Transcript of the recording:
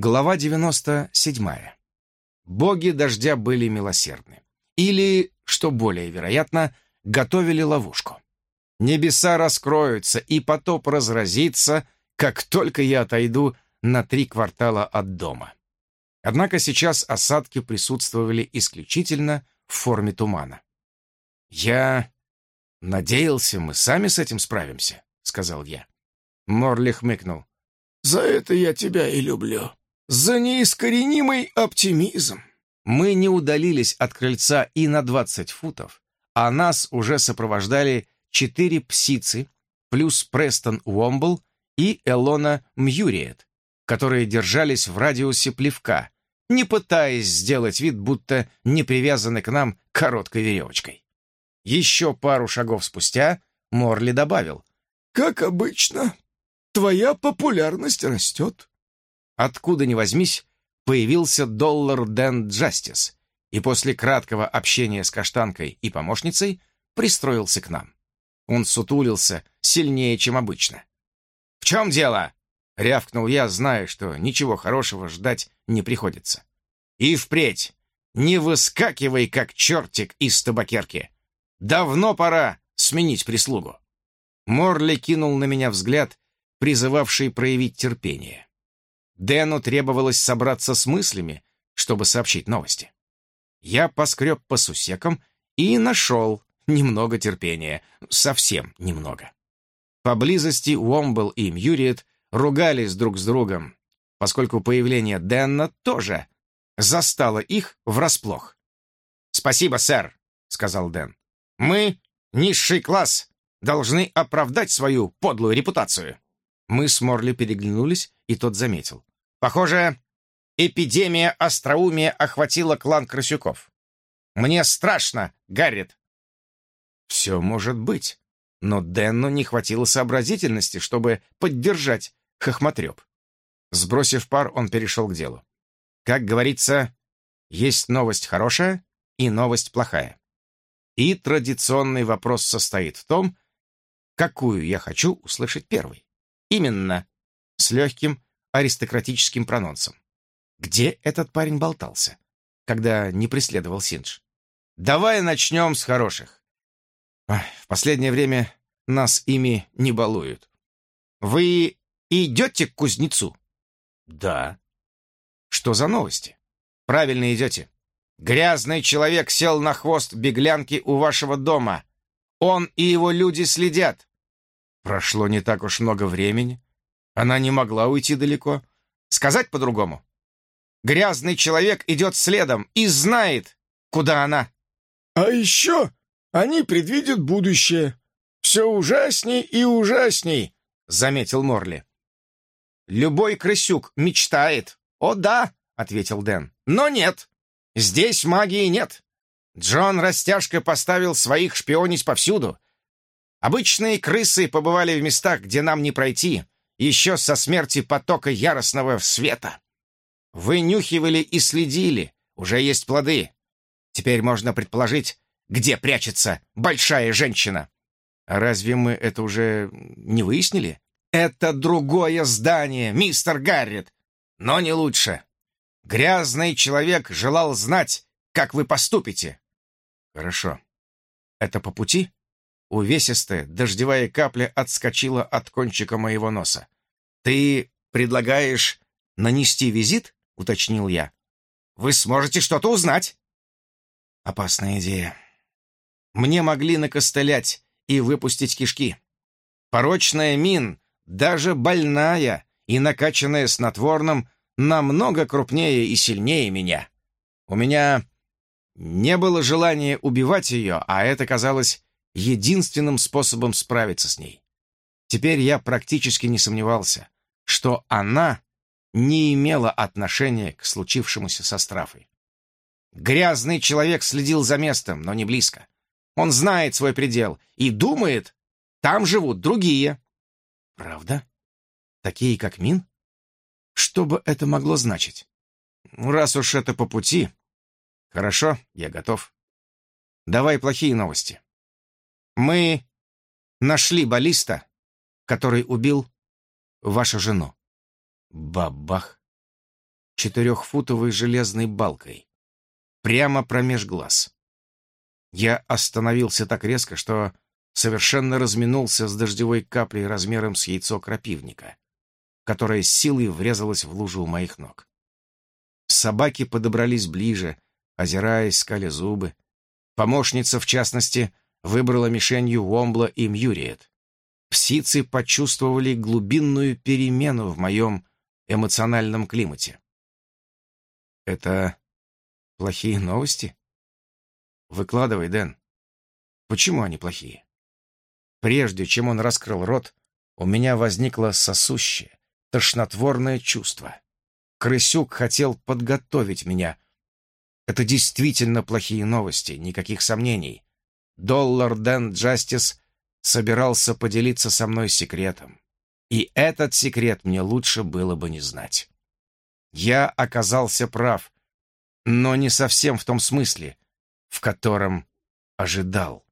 Глава 97. Боги дождя были милосердны. Или, что более вероятно, готовили ловушку. Небеса раскроются, и потоп разразится, как только я отойду на три квартала от дома. Однако сейчас осадки присутствовали исключительно в форме тумана. «Я надеялся, мы сами с этим справимся», — сказал я. Морли хмыкнул. «За это я тебя и люблю за неискоренимый оптимизм. Мы не удалились от крыльца и на 20 футов, а нас уже сопровождали четыре псицы, плюс Престон Уомбл и Элона Мьюриет, которые держались в радиусе плевка, не пытаясь сделать вид, будто не привязаны к нам короткой веревочкой. Еще пару шагов спустя Морли добавил. «Как обычно, твоя популярность растет. Откуда ни возьмись, появился доллар Дэн Джастис, и после краткого общения с каштанкой и помощницей пристроился к нам. Он сутулился сильнее, чем обычно. «В чем дело?» — рявкнул я, зная, что ничего хорошего ждать не приходится. «И впредь не выскакивай, как чертик из табакерки. Давно пора сменить прислугу». Морли кинул на меня взгляд, призывавший проявить терпение. Дэну требовалось собраться с мыслями, чтобы сообщить новости. Я поскреб по сусекам и нашел немного терпения, совсем немного. Поблизости Уомбл и Мьюриет ругались друг с другом, поскольку появление Дэна тоже застало их врасплох. «Спасибо, сэр», — сказал Дэн. «Мы, низший класс, должны оправдать свою подлую репутацию». Мы с Морли переглянулись, и тот заметил. Похоже, эпидемия остроумия охватила клан Крысюков. Мне страшно, Гаррит. Все может быть, но Денну не хватило сообразительности, чтобы поддержать хохмотреб. Сбросив пар, он перешел к делу. Как говорится, есть новость хорошая и новость плохая. И традиционный вопрос состоит в том, какую я хочу услышать первой. Именно, с легким аристократическим прононсом. Где этот парень болтался, когда не преследовал Синдж? Давай начнем с хороших. В последнее время нас ими не балуют. Вы идете к кузнецу? Да. Что за новости? Правильно идете. Грязный человек сел на хвост беглянки у вашего дома. Он и его люди следят. Прошло не так уж много времени. Она не могла уйти далеко. Сказать по-другому. Грязный человек идет следом и знает, куда она. А еще они предвидят будущее. Все ужасней и ужасней, заметил Морли. Любой крысюк мечтает. О да, ответил Дэн. Но нет. Здесь магии нет. Джон растяжкой поставил своих шпионить повсюду. Обычные крысы побывали в местах, где нам не пройти, еще со смерти потока яростного света. Вынюхивали и следили, уже есть плоды. Теперь можно предположить, где прячется большая женщина. А разве мы это уже не выяснили? Это другое здание, мистер Гаррет, но не лучше. Грязный человек желал знать, как вы поступите. Хорошо. Это по пути? Увесистая дождевая капля отскочила от кончика моего носа. «Ты предлагаешь нанести визит?» — уточнил я. «Вы сможете что-то узнать». Опасная идея. Мне могли накостылять и выпустить кишки. Порочная мин, даже больная и накачанная снотворным, намного крупнее и сильнее меня. У меня не было желания убивать ее, а это казалось единственным способом справиться с ней. Теперь я практически не сомневался, что она не имела отношения к случившемуся со Страфой. Грязный человек следил за местом, но не близко. Он знает свой предел и думает, там живут другие. Правда? Такие, как Мин? Что бы это могло значить? Ну, раз уж это по пути. Хорошо, я готов. Давай плохие новости. Мы нашли баллиста, который убил вашу жену. Бабах. четырехфутовой железной балкой. Прямо промеж глаз. Я остановился так резко, что совершенно разминулся с дождевой каплей размером с яйцо крапивника, которая с силой врезалась в лужу у моих ног. Собаки подобрались ближе, озираясь, скали зубы. Помощница, в частности, выбрала мишенью Уомбла и Мьюриет. Псицы почувствовали глубинную перемену в моем эмоциональном климате. Это плохие новости? Выкладывай, Дэн. Почему они плохие? Прежде чем он раскрыл рот, у меня возникло сосущее, тошнотворное чувство. Крысюк хотел подготовить меня. Это действительно плохие новости, никаких сомнений. Доллар Дэн Джастис собирался поделиться со мной секретом. И этот секрет мне лучше было бы не знать. Я оказался прав, но не совсем в том смысле, в котором ожидал.